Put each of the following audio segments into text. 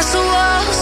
castle walls.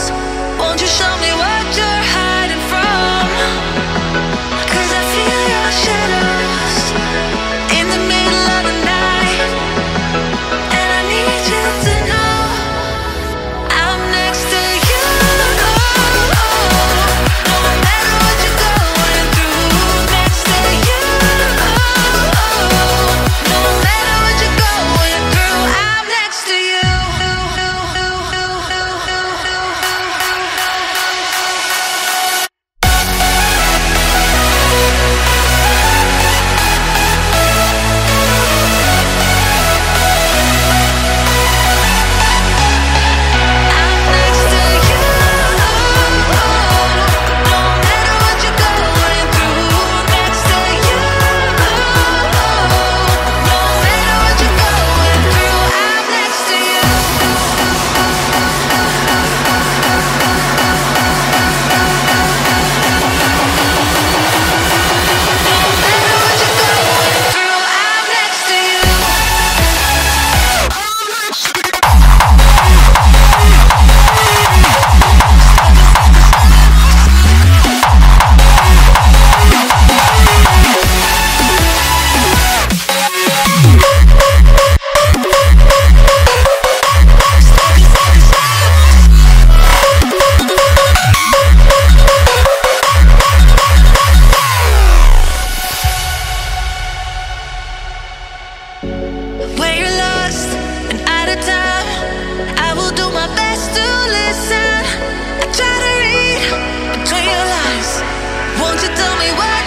You tell me why